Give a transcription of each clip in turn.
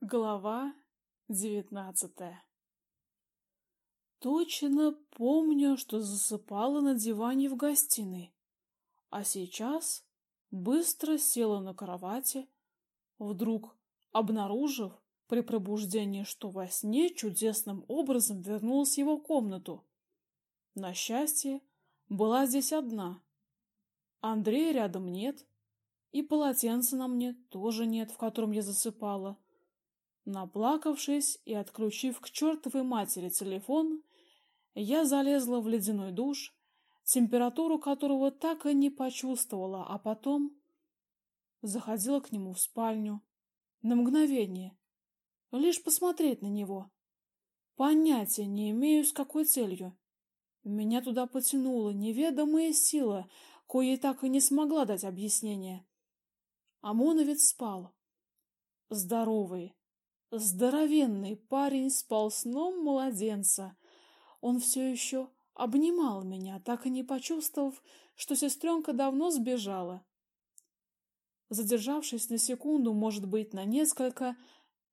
Глава девятнадцатая Точно помню, что засыпала на диване в гостиной, а сейчас быстро села на кровати, вдруг обнаружив при пробуждении, что во сне чудесным образом вернулась его комнату. На счастье, была здесь одна. Андрея рядом нет, и полотенца на мне тоже нет, в котором я засыпала. Наплакавшись и отключив к чертовой матери телефон, я залезла в ледяной душ, температуру которого так и не почувствовала, а потом заходила к нему в спальню на мгновение, лишь посмотреть на него. Понятия не имею, с какой целью. Меня туда потянула неведомая сила, коей так и не смогла дать объяснение. Омоновец спал. Здоровый, Здоровенный парень спал сном младенца. Он все еще обнимал меня, так и не почувствовав, что сестренка давно сбежала. Задержавшись на секунду, может быть, на несколько,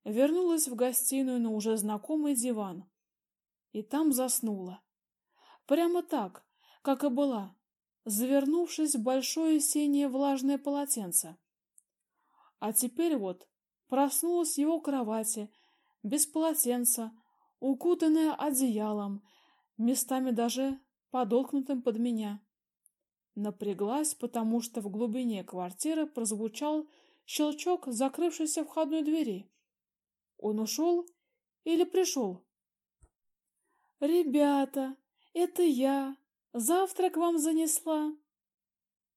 вернулась в гостиную на уже знакомый диван. И там заснула. Прямо так, как и была, завернувшись в большое синее влажное полотенце. А теперь вот Проснулась в его кровати, без полотенца, укутанная одеялом, местами даже подолкнутым под меня. Напряглась, потому что в глубине квартиры прозвучал щелчок закрывшейся входной двери. Он ушел или пришел? Ребята, это я. Завтрак вам занесла.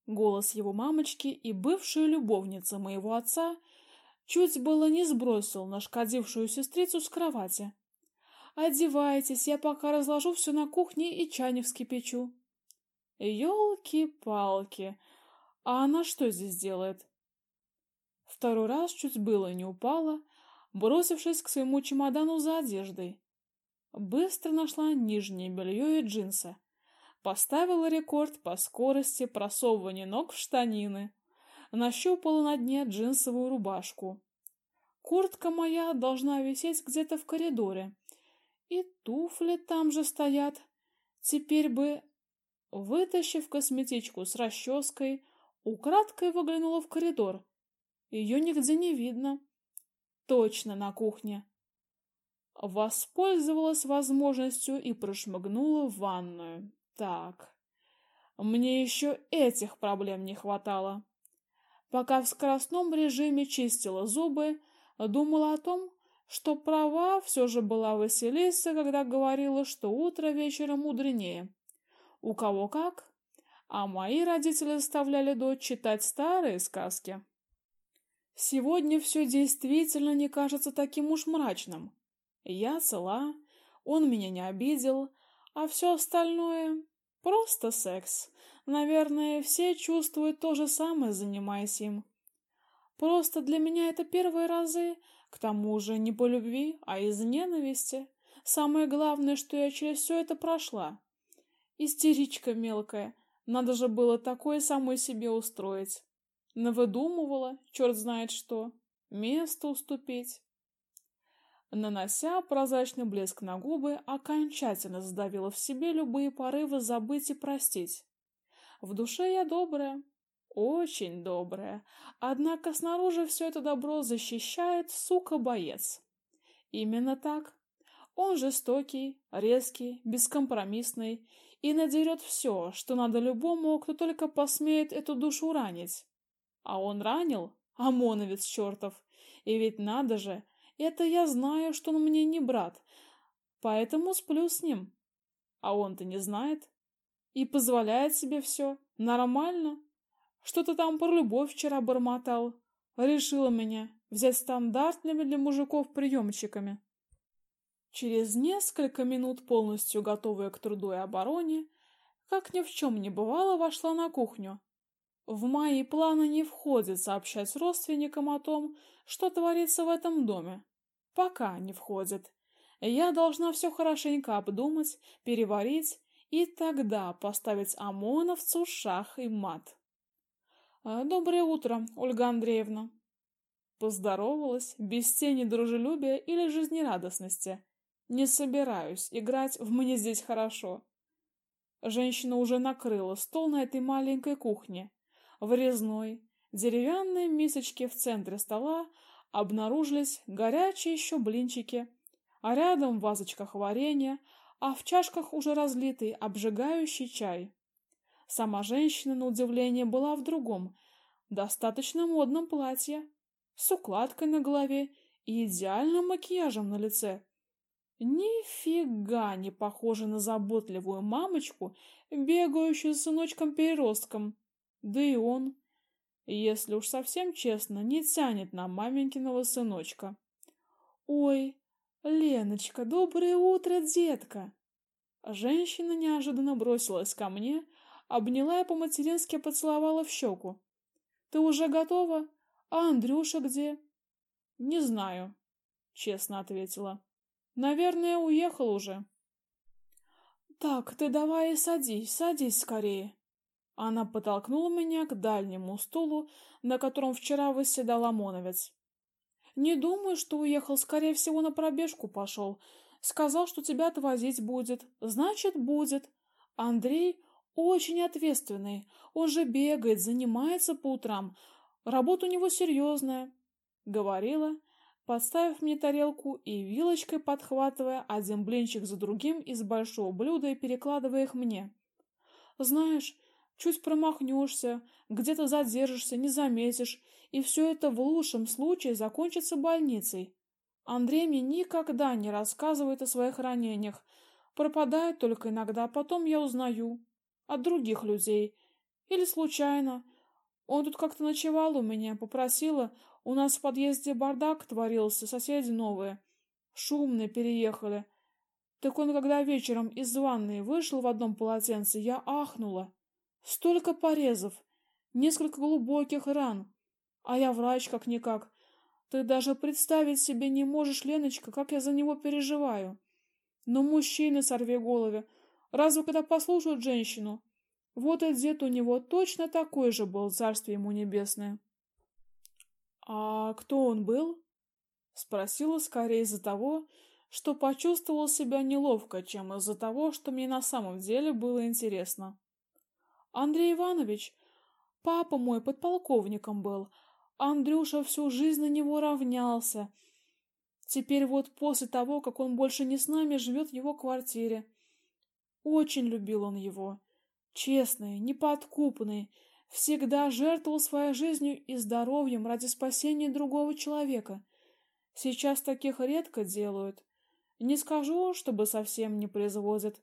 Голос его мамочки и бывшей любовницы моего отца Чуть было не сбросил нашкодившую сестрицу с кровати. Одевайтесь, я пока разложу все на кухне и чайник вскипячу. Ёлки-палки. А она что здесь делает? Второй раз чуть было не упала, бросившись к своему чемодану за одеждой. Быстро нашла нижнее белье и джинсы. Поставила рекорд по скорости просовывания ног в штанины нащупала на дне джинсовую рубашку. Куртка моя должна висеть где-то в коридоре. И туфли там же стоят. Теперь бы, вытащив косметичку с расческой, украдкой выглянула в коридор. Ее нигде не видно. Точно на кухне. Воспользовалась возможностью и прошмыгнула в ванную. Так. Мне еще этих проблем не хватало. Пока в скоростном режиме чистила зубы, думала о том, что права все же была Василиса, когда говорила, что утро вечера мудренее. У кого как, а мои родители заставляли дочь читать старые сказки. Сегодня все действительно не кажется таким уж мрачным. Я цела, он меня не обидел, а все остальное просто секс, Наверное, все чувствуют то же самое, занимаясь им. Просто для меня это первые разы, к тому же не по любви, а из ненависти. Самое главное, что я через все это прошла. Истеричка мелкая. Надо же было такое самой себе устроить. Навыдумывала, черт знает что. Место уступить. Нанося прозрачный блеск на губы, окончательно сдавила в себе любые порывы забыть и простить. В душе я добрая, очень добрая, однако снаружи все это добро защищает сука-боец. Именно так. Он жестокий, резкий, бескомпромиссный и надерет все, что надо любому, кто только посмеет эту душу ранить. А он ранил, ОМОНовец чертов. И ведь надо же, это я знаю, что он мне не брат, поэтому сплю с ним. А он-то не знает и позволяет себе все. Нормально. Что-то там про любовь вчера бормотал. Решила меня взять стандартными для мужиков приемчиками. Через несколько минут, полностью готовая к труду и обороне, как ни в чем не бывало, вошла на кухню. В мои планы не входит сообщать родственникам о том, что творится в этом доме. Пока не входит. Я должна все хорошенько обдумать, переварить и тогда поставить ОМОНовцу шах и мат. «Доброе утро, Ольга Андреевна!» Поздоровалась, без тени дружелюбия или жизнерадостности. Не собираюсь играть в «мне здесь хорошо». Женщина уже накрыла стол на этой маленькой кухне. В резной, деревянной мисочке в центре стола обнаружились горячие еще блинчики, а рядом в вазочках варенье, а в чашках уже разлитый обжигающий чай. Сама женщина, на удивление, была в другом, достаточно модном платье, с укладкой на голове и идеальным макияжем на лице. Нифига не похожа на заботливую мамочку, бегающую с сыночком-переростком. Да и он, если уж совсем честно, не тянет на маменькиного сыночка. Ой, Леночка, доброе утро, детка. Женщина неожиданно бросилась ко мне, обняла и по-матерински поцеловала в щеку. Ты уже готова? А Андрюша где? Не знаю, честно ответила. Наверное, уехал уже. Так, ты давай садись, садись скорее. Она подтолкнула меня к дальнему стулу, на котором вчера восседал ОМОНовец. Не думаю, что уехал, скорее всего, на пробежку пошел. Сказал, что тебя отвозить будет. Значит, будет. Андрей очень ответственный. Он же бегает, занимается по утрам. Работа у него серьезная. Говорила, подставив мне тарелку и вилочкой подхватывая один блинчик за другим из большого блюда и перекладывая их мне. Знаешь, чуть промахнешься, где-то задержишься, не заметишь, и все это в лучшем случае закончится больницей. Андрей мне никогда не рассказывает о своих ранениях, пропадает только иногда, потом я узнаю от других людей или случайно. Он тут как-то ночевал у меня, попросила, у нас в подъезде бардак творился, соседи новые. Шумные переехали. Так он, когда вечером из ванной вышел в одном полотенце, я ахнула. Столько порезов, несколько глубоких ран. А я врач как-никак. Ты даже представить себе не можешь, Леночка, как я за него переживаю. Но мужчины сорви голове. Разве когда послушают женщину? Вот и дед у него точно такой же был, царствие ему небесное. А кто он был? спросила скорее из-за того, что почувствовал себя неловко, чем из-за того, что мне на самом деле было интересно. Андрей Иванович, папа мой подполковником был, Андрюша всю жизнь на него равнялся. Теперь вот после того, как он больше не с нами живет в его квартире. Очень любил он его. Честный, неподкупный, всегда жертвовал своей жизнью и здоровьем ради спасения другого человека. Сейчас таких редко делают. Не скажу, чтобы совсем не производят.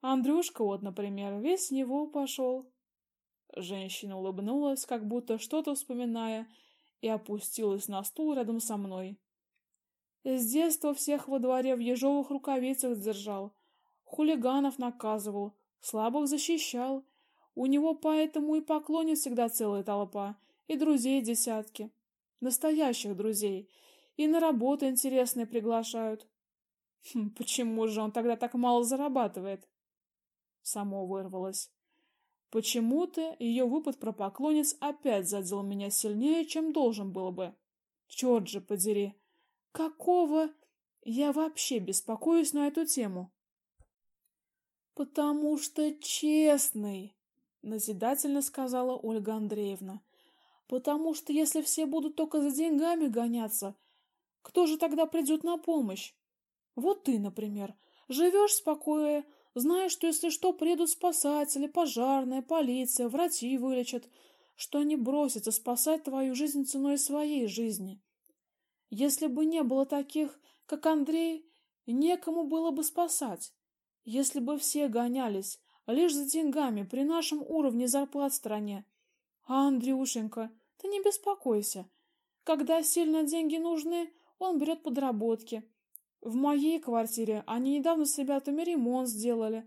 Андрюшка вот, например, весь с него пошел. Женщина улыбнулась, как будто что-то вспоминая, и опустилась на стул рядом со мной. С детства всех во дворе в ежовых рукавицах держал, хулиганов наказывал, слабых защищал, у него поэтому и поклонит всегда целая толпа, и друзей десятки. Настоящих друзей. И на работу интересные приглашают. Хм, почему же он тогда так мало зарабатывает? Само вырвалось. Почему-то ее выпад про поклонниц опять задел меня сильнее, чем должен был бы. Черт же подери! Какого? Я вообще беспокоюсь на эту тему. Потому что честный, назидательно сказала Ольга Андреевна. Потому что если все будут только за деньгами гоняться, кто же тогда придет на помощь? Вот ты, например, живешь спокойно, знаешь, что если что, приедут спасатели, пожарная, полиция, врачи вылечат, что они бросятся спасать твою жизнь ценой своей жизни. Если бы не было таких, как Андрей, некому было бы спасать. Если бы все гонялись, лишь за деньгами при нашем уровне зарплат в стране. А Андрюшенька, ты не беспокойся. Когда сильно деньги нужны, он берет подработки. В моей квартире они недавно с ребятами ремонт сделали.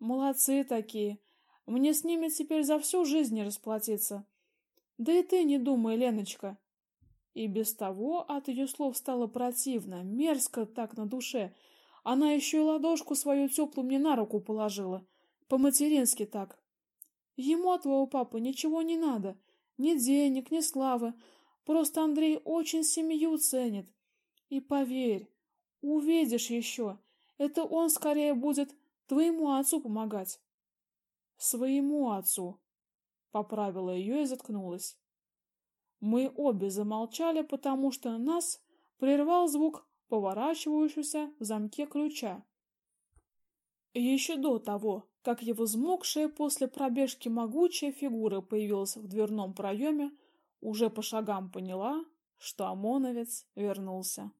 Молодцы такие. Мне с ними теперь за всю жизнь не расплатиться. Да и ты не думай, Леночка. И без того от ее слов стало противно, мерзко так на душе. Она еще и ладошку свою теплую мне на руку положила. По-матерински так. Ему от твоего папы ничего не надо. Ни денег, ни славы. Просто Андрей очень семью ценит. И поверь, увидишь еще, это он скорее будет твоему отцу помогать. Своему отцу, поправила ее и заткнулась. Мы обе замолчали, потому что нас прервал звук поворачивающегося в замке ключа. Еще до того, как его взмокшая после пробежки могучая фигура появилась в дверном проеме, уже по шагам поняла, что ОМОНовец вернулся.